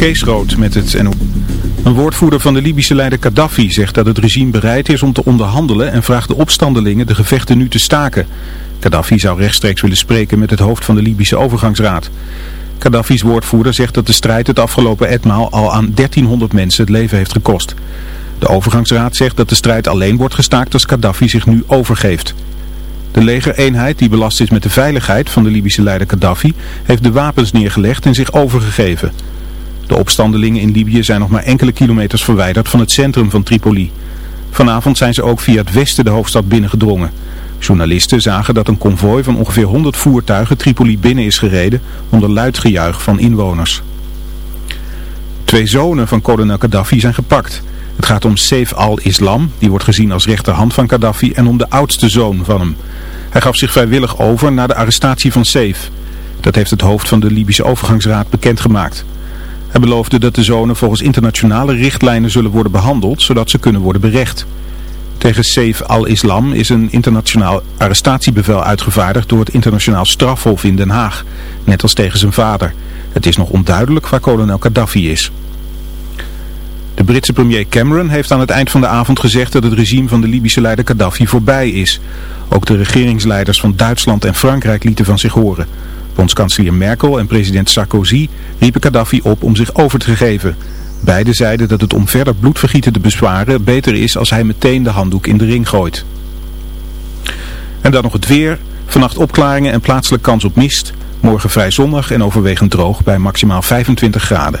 Kees Rood met het NO. Een woordvoerder van de Libische leider Gaddafi zegt dat het regime bereid is om te onderhandelen en vraagt de opstandelingen de gevechten nu te staken. Gaddafi zou rechtstreeks willen spreken met het hoofd van de Libische overgangsraad. Gaddafi's woordvoerder zegt dat de strijd het afgelopen etmaal al aan 1300 mensen het leven heeft gekost. De overgangsraad zegt dat de strijd alleen wordt gestaakt als Gaddafi zich nu overgeeft. De legereenheid die belast is met de veiligheid van de Libische leider Gaddafi heeft de wapens neergelegd en zich overgegeven. De opstandelingen in Libië zijn nog maar enkele kilometers verwijderd van het centrum van Tripoli. Vanavond zijn ze ook via het westen de hoofdstad binnengedrongen. Journalisten zagen dat een konvooi van ongeveer 100 voertuigen Tripoli binnen is gereden onder luid gejuich van inwoners. Twee zonen van kolonel Gaddafi zijn gepakt. Het gaat om Saif al-Islam, die wordt gezien als rechterhand van Gaddafi, en om de oudste zoon van hem. Hij gaf zich vrijwillig over na de arrestatie van Saif. Dat heeft het hoofd van de Libische overgangsraad bekendgemaakt. Hij beloofde dat de zonen volgens internationale richtlijnen zullen worden behandeld, zodat ze kunnen worden berecht. Tegen Saif al-Islam is een internationaal arrestatiebevel uitgevaardigd door het internationaal strafhof in Den Haag, net als tegen zijn vader. Het is nog onduidelijk waar kolonel Gaddafi is. De Britse premier Cameron heeft aan het eind van de avond gezegd dat het regime van de Libische leider Gaddafi voorbij is. Ook de regeringsleiders van Duitsland en Frankrijk lieten van zich horen. Bondskanselier Merkel en president Sarkozy riepen Gaddafi op om zich over te geven. Beiden zeiden dat het om verder bloedvergieten te bezwaren beter is als hij meteen de handdoek in de ring gooit. En dan nog het weer. Vannacht opklaringen en plaatselijk kans op mist. Morgen vrij zonnig en overwegend droog bij maximaal 25 graden.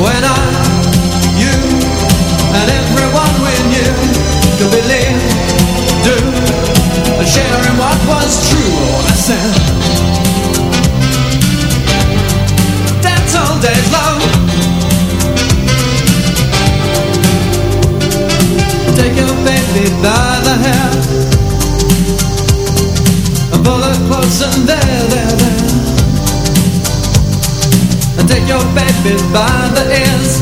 When I, you, and everyone we knew Could believe, do, and share in what was true All I said Dance all days long Take your baby by the hair And pull her close and there, there, there take your baby by the ears.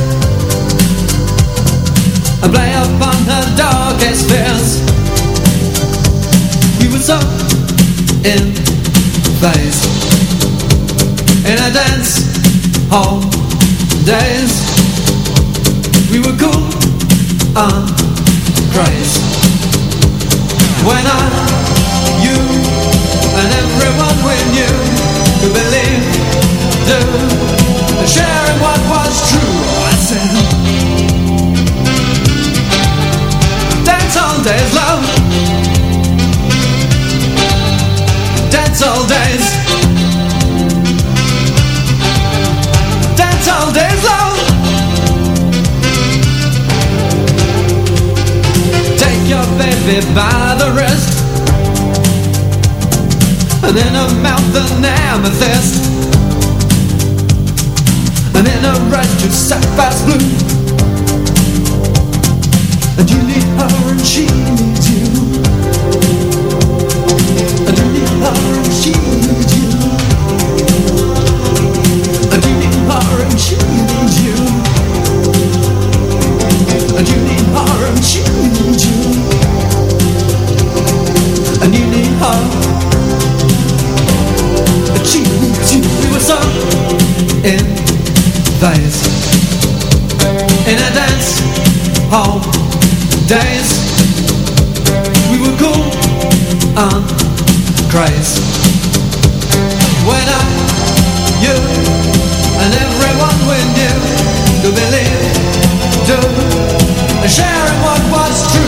And play upon her darkest fears We were so in phase In a dance hall days We were cool and crazy. When I, you, and everyone we knew Could believe, do sharing what was true. I dance all days, love. Dance all days. Dance all days, love. Take your baby by the wrist. And her mouth an amethyst and in a red to sapphire blue. And you need her and she needs you. And you need her and she needs you. And you need her and she needs you. And you need her and she needs you days In a dance hall days We were cool and crazy When I, you and everyone we knew To believe, do, share in what was true.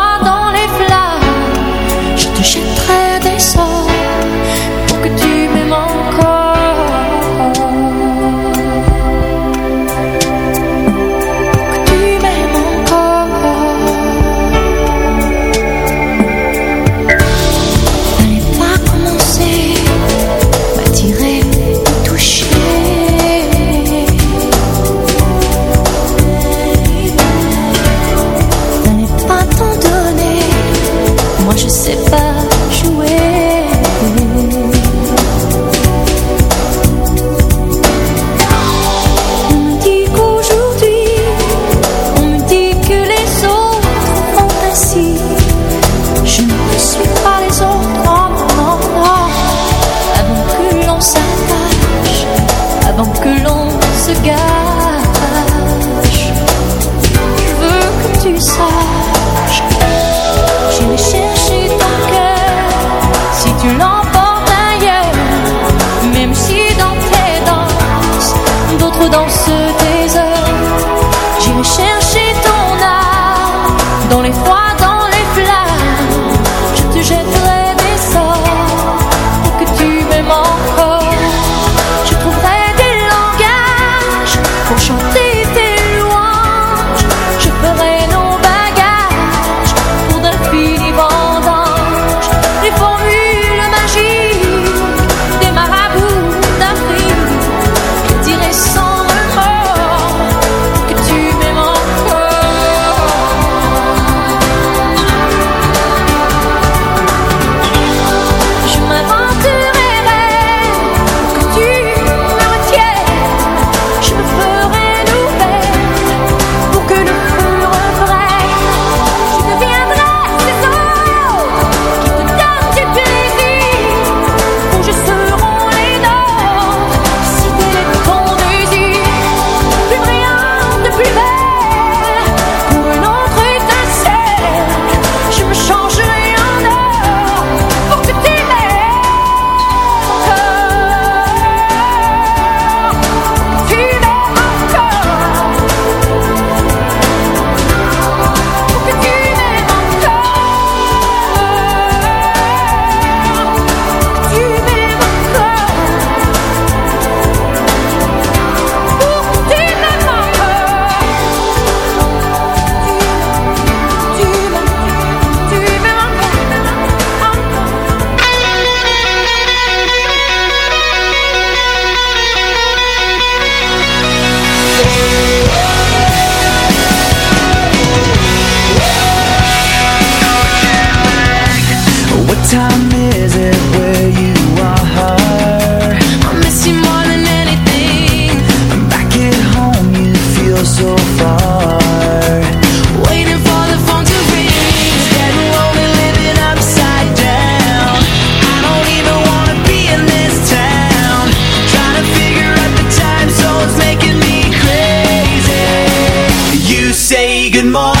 in my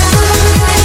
Shine.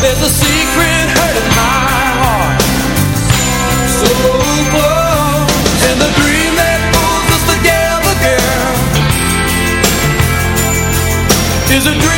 There's a secret my heart. So close And the dream that pulls us together, Is a dream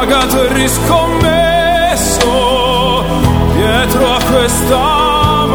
Pagato e riscommesso dietro a questa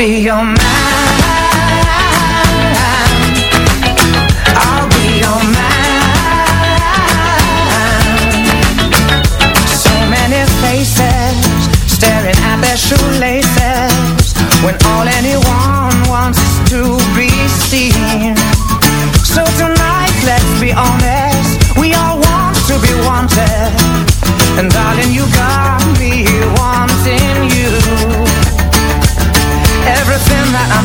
be your man shoelaces when all anyone wants is to be seen. So tonight, let's be honest, we all want to be wanted. And darling, you got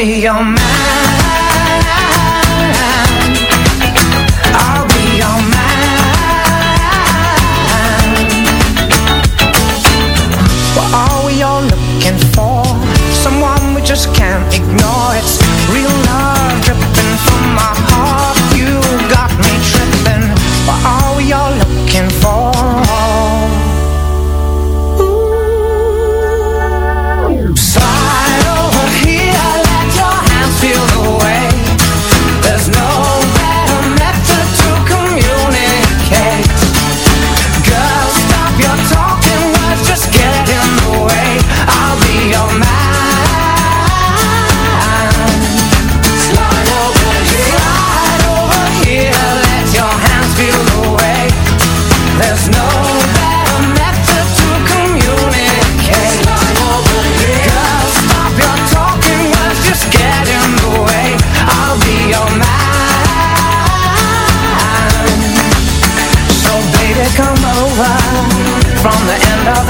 be your man. Just can't ignore. It's real love dripping from my heart. You got me tripping.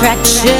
attraction.